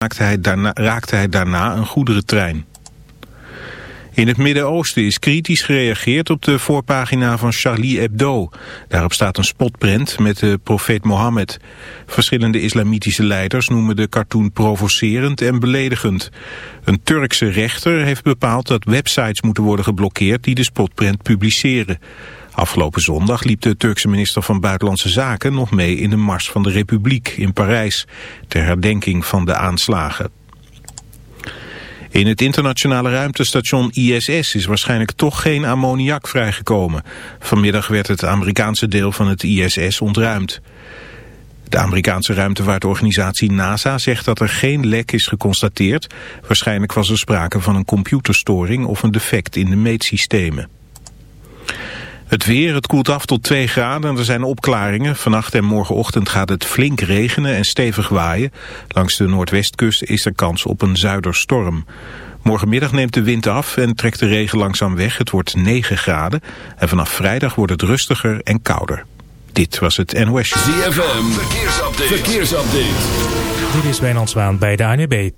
raakte hij daarna, raakte hij daarna een goederentrein. In het Midden-Oosten is kritisch gereageerd op de voorpagina van Charlie Hebdo. Daarop staat een spotprint met de profeet Mohammed. Verschillende islamitische leiders noemen de cartoon provocerend en beledigend. Een Turkse rechter heeft bepaald dat websites moeten worden geblokkeerd die de spotprint publiceren. Afgelopen zondag liep de Turkse minister van Buitenlandse Zaken nog mee in de Mars van de Republiek in Parijs, ter herdenking van de aanslagen. In het internationale ruimtestation ISS is waarschijnlijk toch geen ammoniak vrijgekomen. Vanmiddag werd het Amerikaanse deel van het ISS ontruimd. De Amerikaanse ruimtevaartorganisatie NASA zegt dat er geen lek is geconstateerd. Waarschijnlijk was er sprake van een computerstoring of een defect in de meetsystemen. Het weer, het koelt af tot 2 graden en er zijn opklaringen. Vannacht en morgenochtend gaat het flink regenen en stevig waaien. Langs de noordwestkust is er kans op een zuiderstorm. Morgenmiddag neemt de wind af en trekt de regen langzaam weg. Het wordt 9 graden en vanaf vrijdag wordt het rustiger en kouder. Dit was het NOS. ZFM, verkeersupdate. verkeersupdate. Dit is Wijnand Zwaan bij de ANB.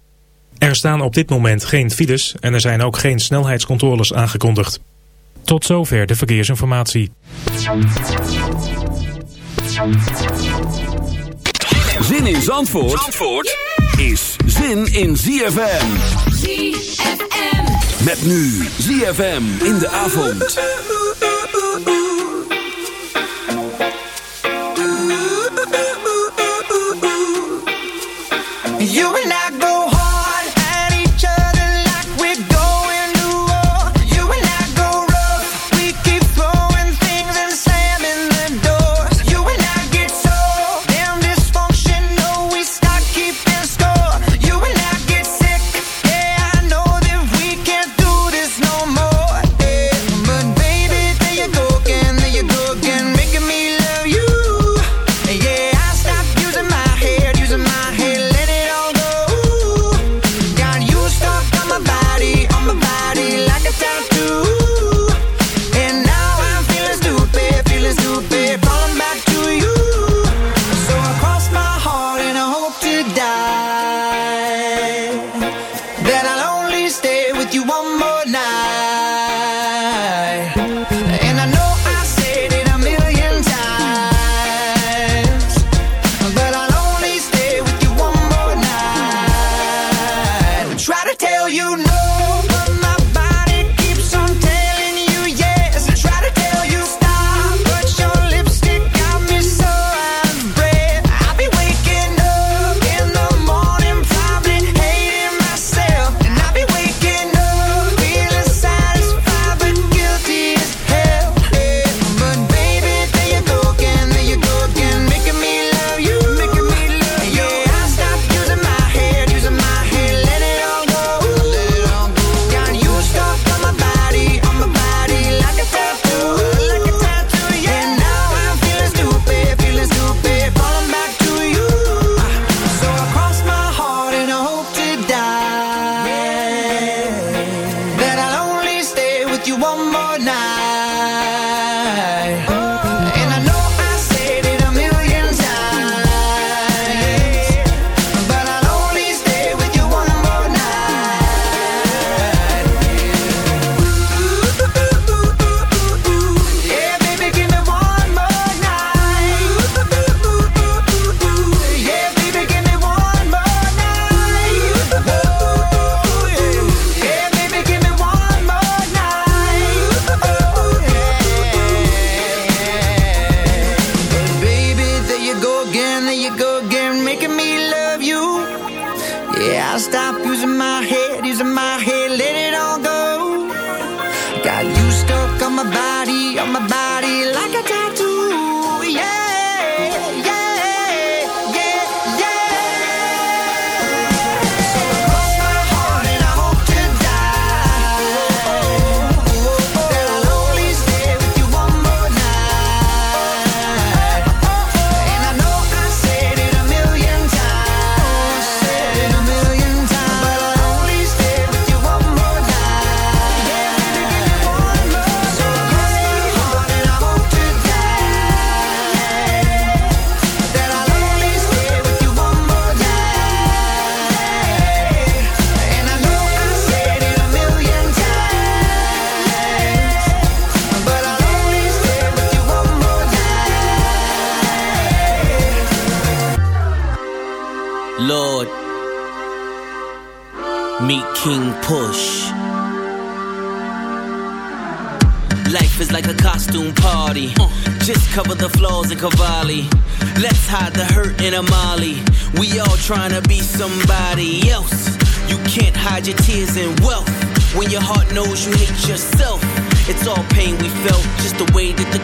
Er staan op dit moment geen files en er zijn ook geen snelheidscontroles aangekondigd. Tot zover de verkeersinformatie. Zin in Zandvoort, Zandvoort is zin in ZFM. ZFM. Met nu ZFM in de avond. You and I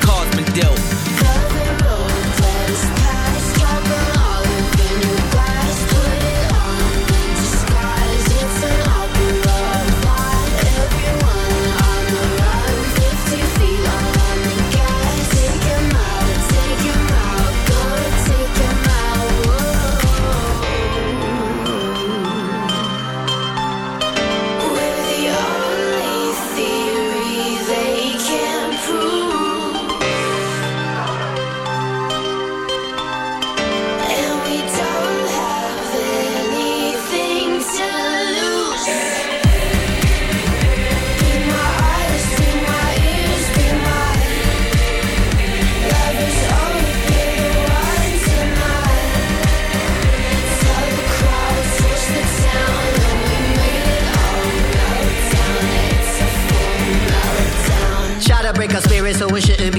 cards been dealt.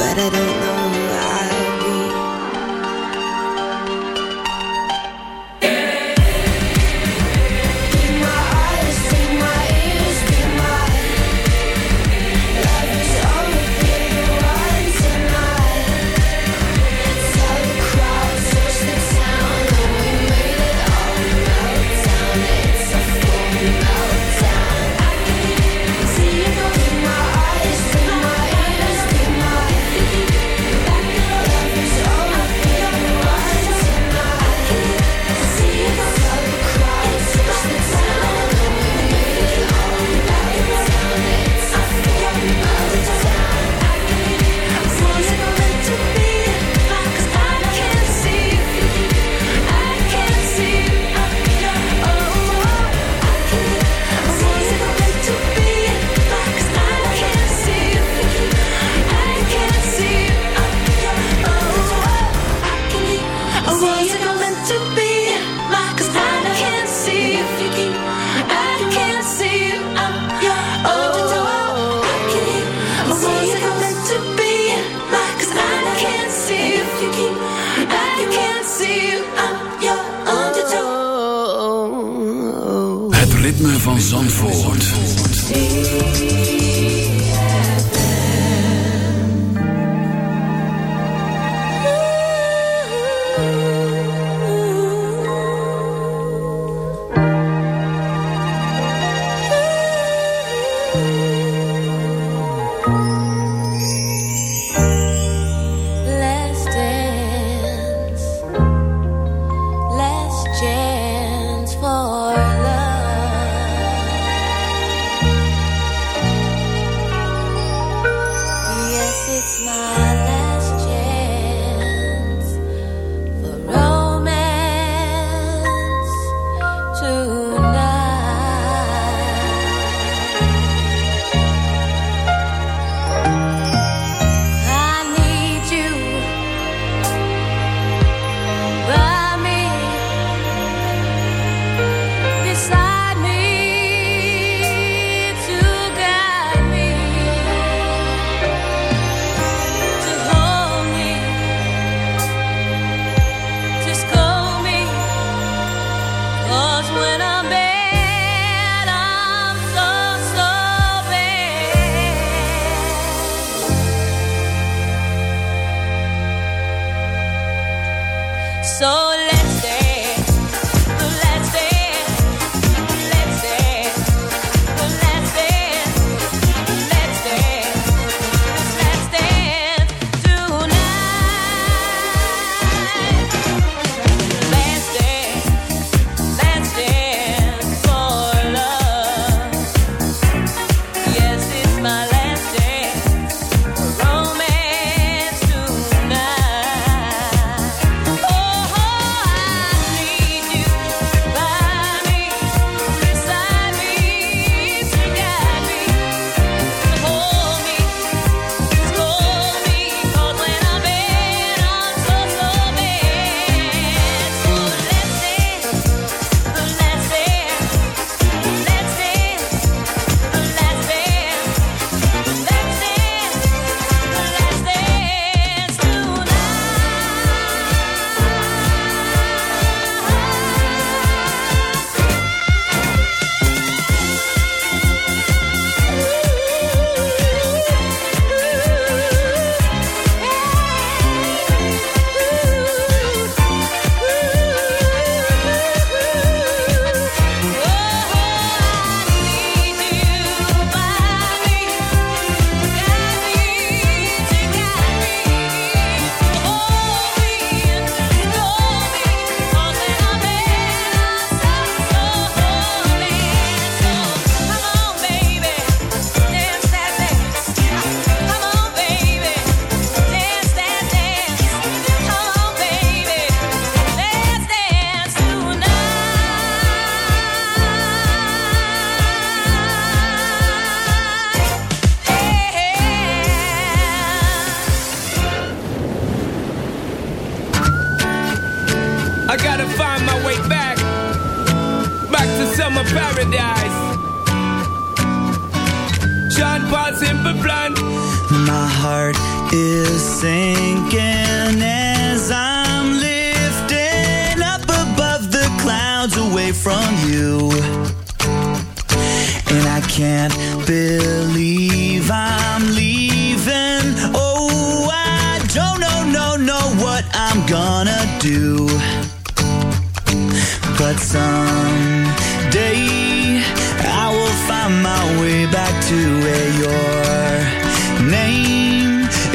But I don't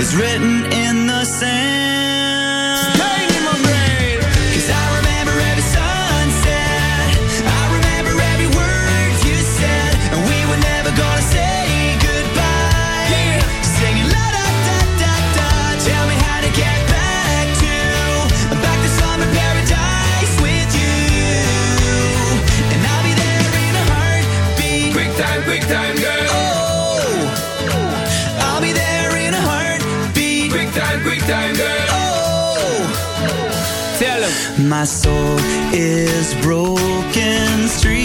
is written in the sand. my soul is broken. Street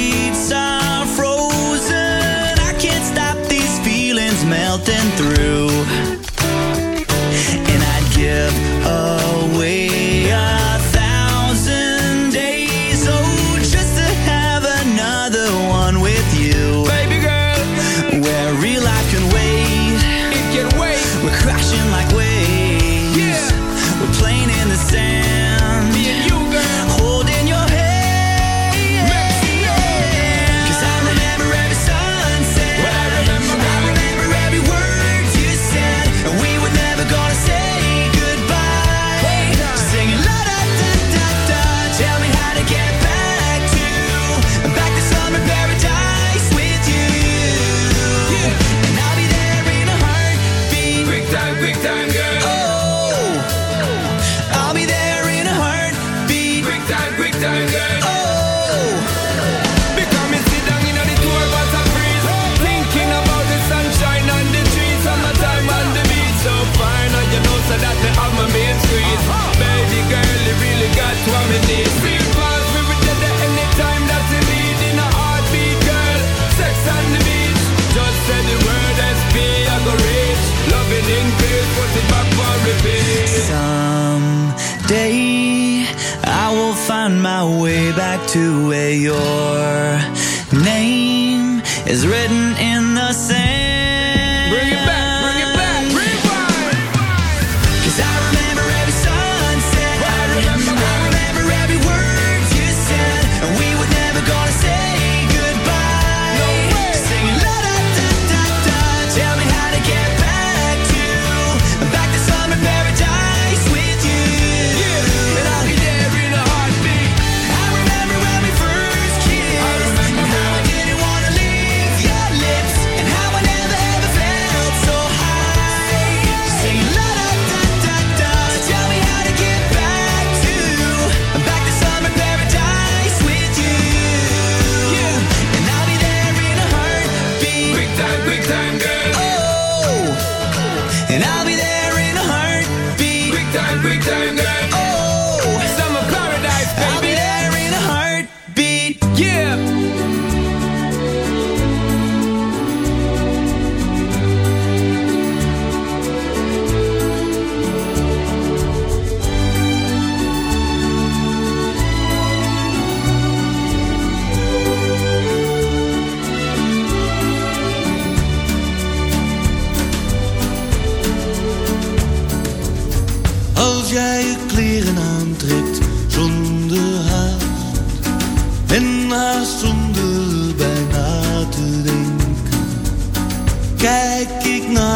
is written in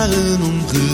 jaren om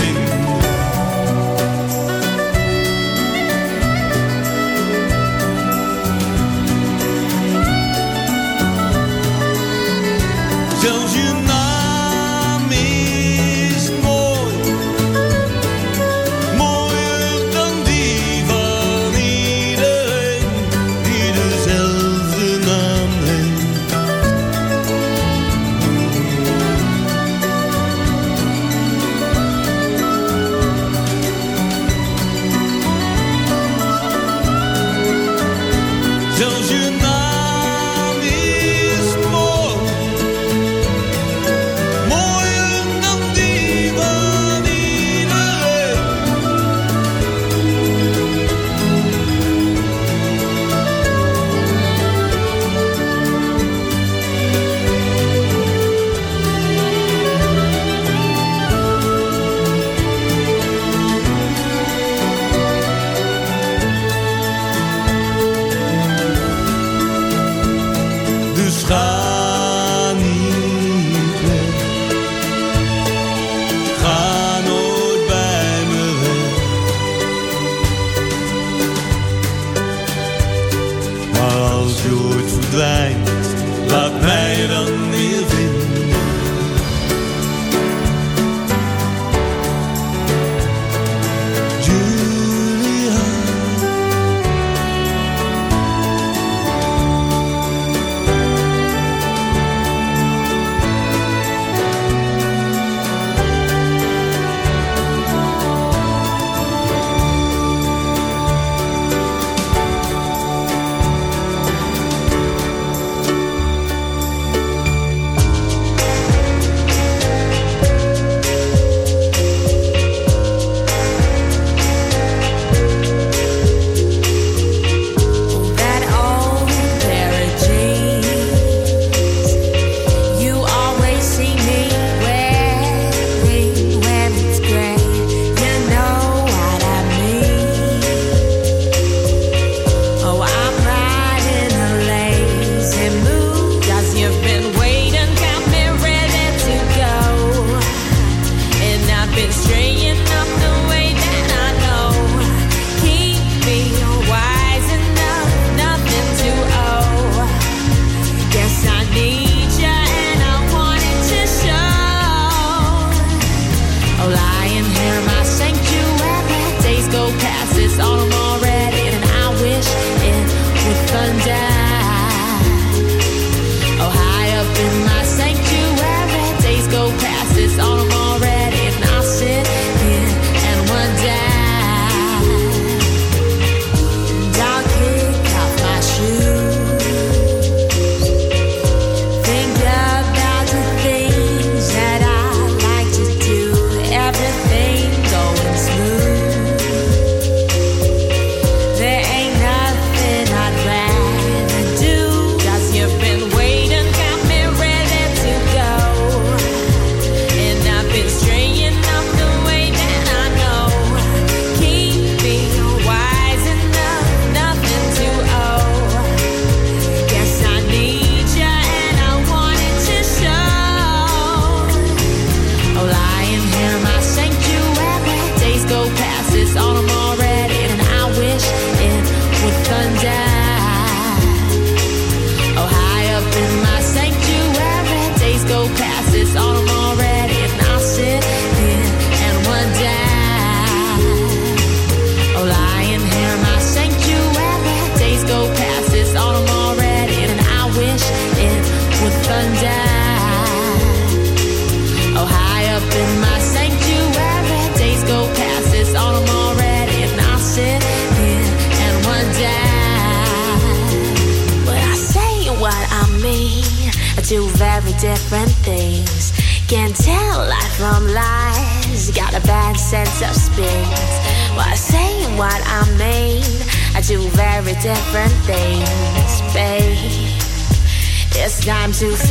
It's time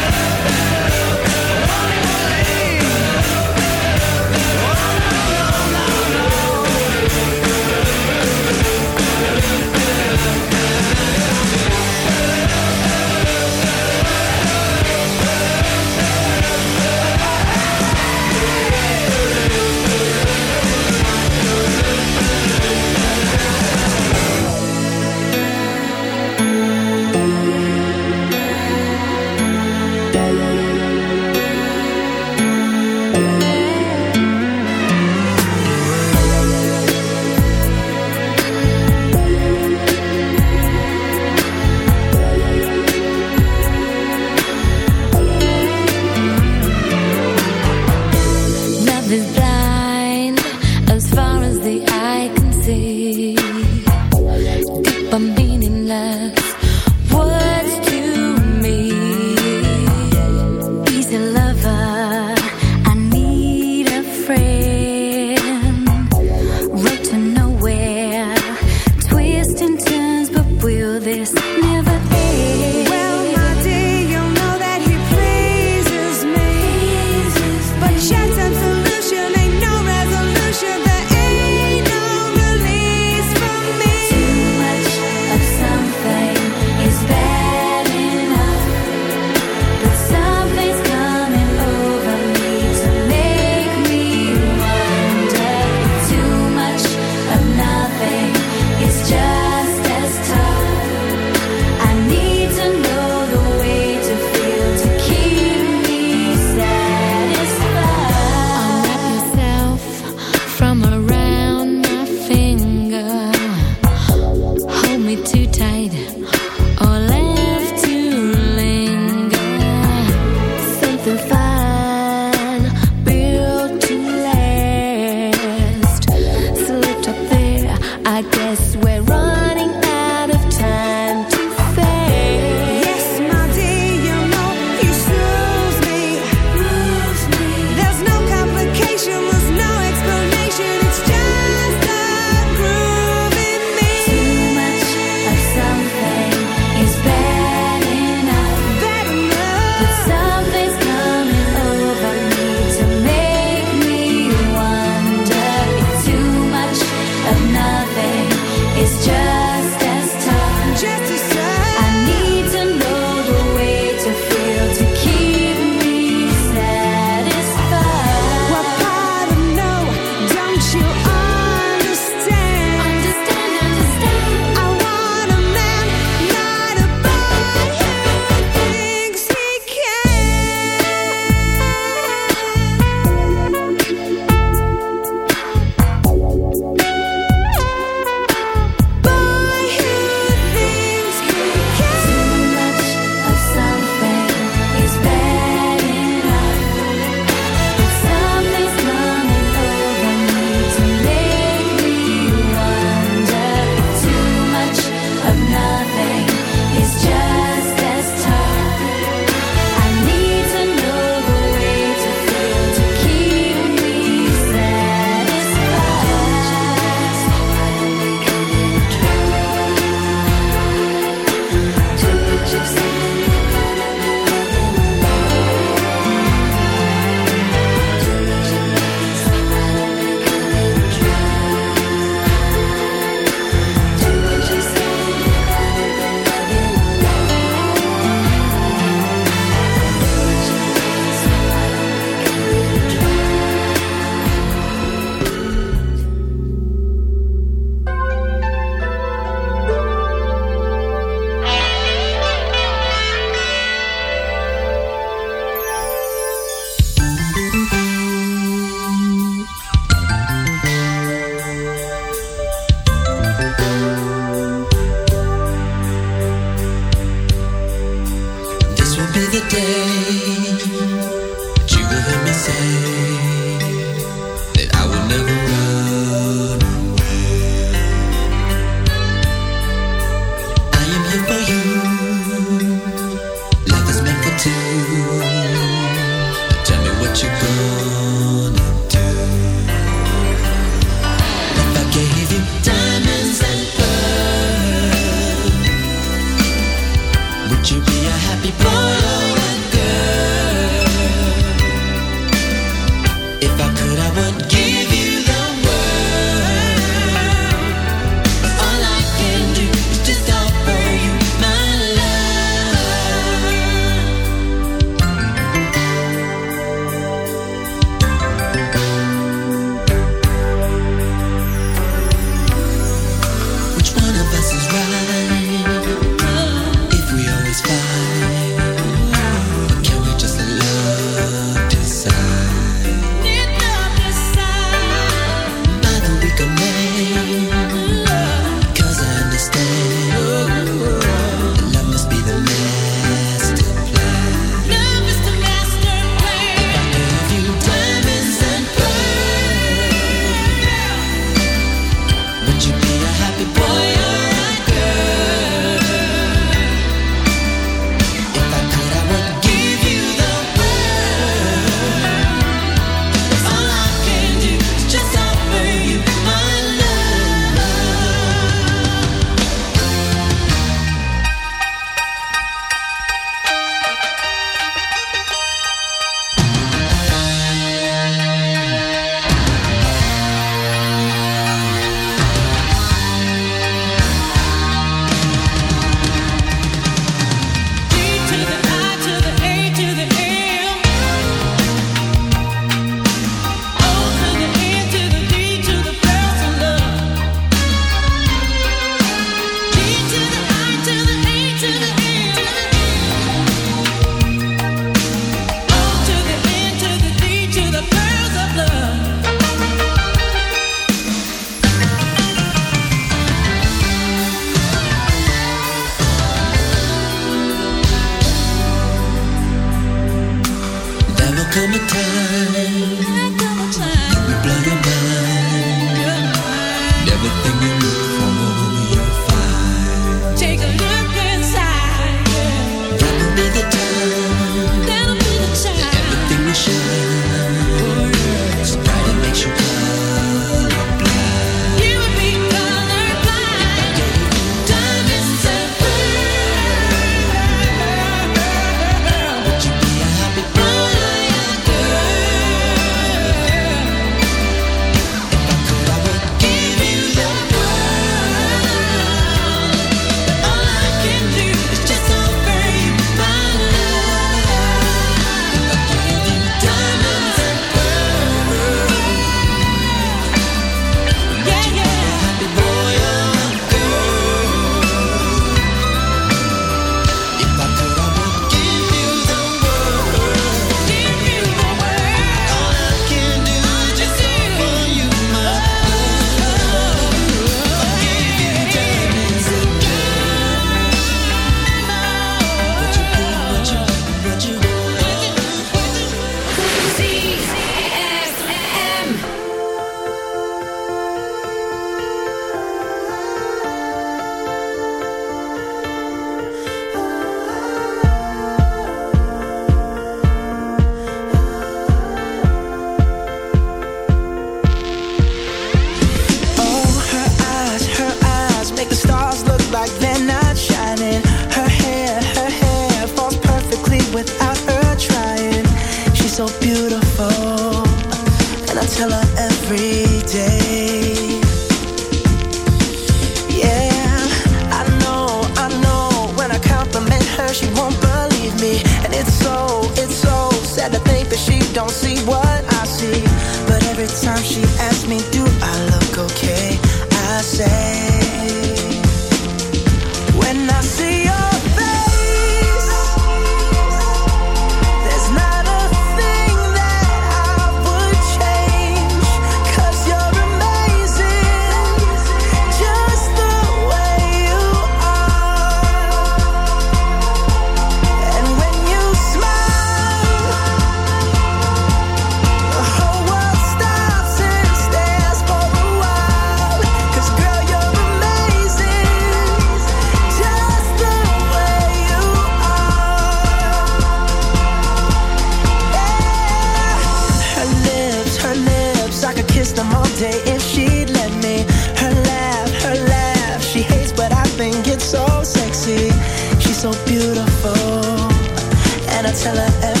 And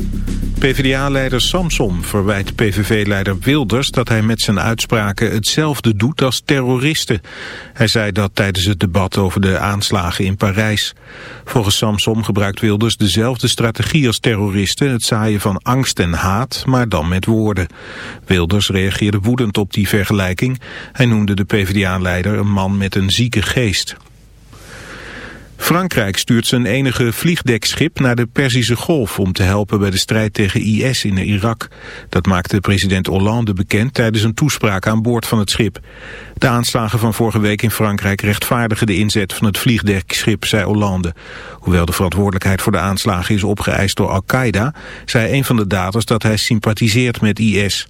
PvdA-leider Samsom verwijt PVV-leider Wilders dat hij met zijn uitspraken hetzelfde doet als terroristen. Hij zei dat tijdens het debat over de aanslagen in Parijs. Volgens Samsom gebruikt Wilders dezelfde strategie als terroristen, het zaaien van angst en haat, maar dan met woorden. Wilders reageerde woedend op die vergelijking. Hij noemde de PvdA-leider een man met een zieke geest. Frankrijk stuurt zijn enige vliegdekschip naar de Perzische Golf om te helpen bij de strijd tegen IS in Irak. Dat maakte president Hollande bekend tijdens een toespraak aan boord van het schip. De aanslagen van vorige week in Frankrijk rechtvaardigen de inzet van het vliegdekschip, zei Hollande. Hoewel de verantwoordelijkheid voor de aanslagen is opgeëist door Al-Qaeda, zei een van de daders dat hij sympathiseert met IS.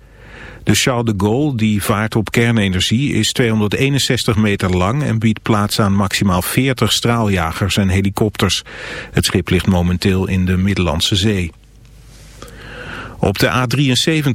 De Charles de Gaulle, die vaart op kernenergie, is 261 meter lang en biedt plaats aan maximaal 40 straaljagers en helikopters. Het schip ligt momenteel in de Middellandse Zee. Op de A73